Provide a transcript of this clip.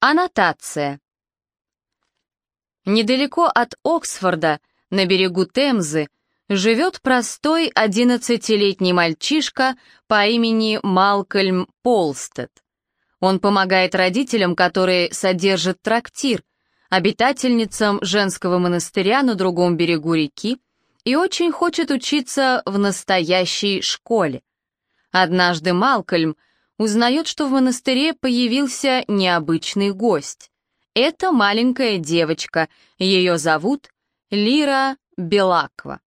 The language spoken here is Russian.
Аннотация. Недалеко от Оксфорда, на берегу Темзы, живет простой 11-летний мальчишка по имени Малкольм Полстед. Он помогает родителям, которые содержат трактир, обитательницам женского монастыря на другом берегу реки и очень хочет учиться в настоящей школе. Однажды Малкольм узнает, что в монастыре появился необычный гость. Это маленькая девочка, ее зовут Лира Белаква.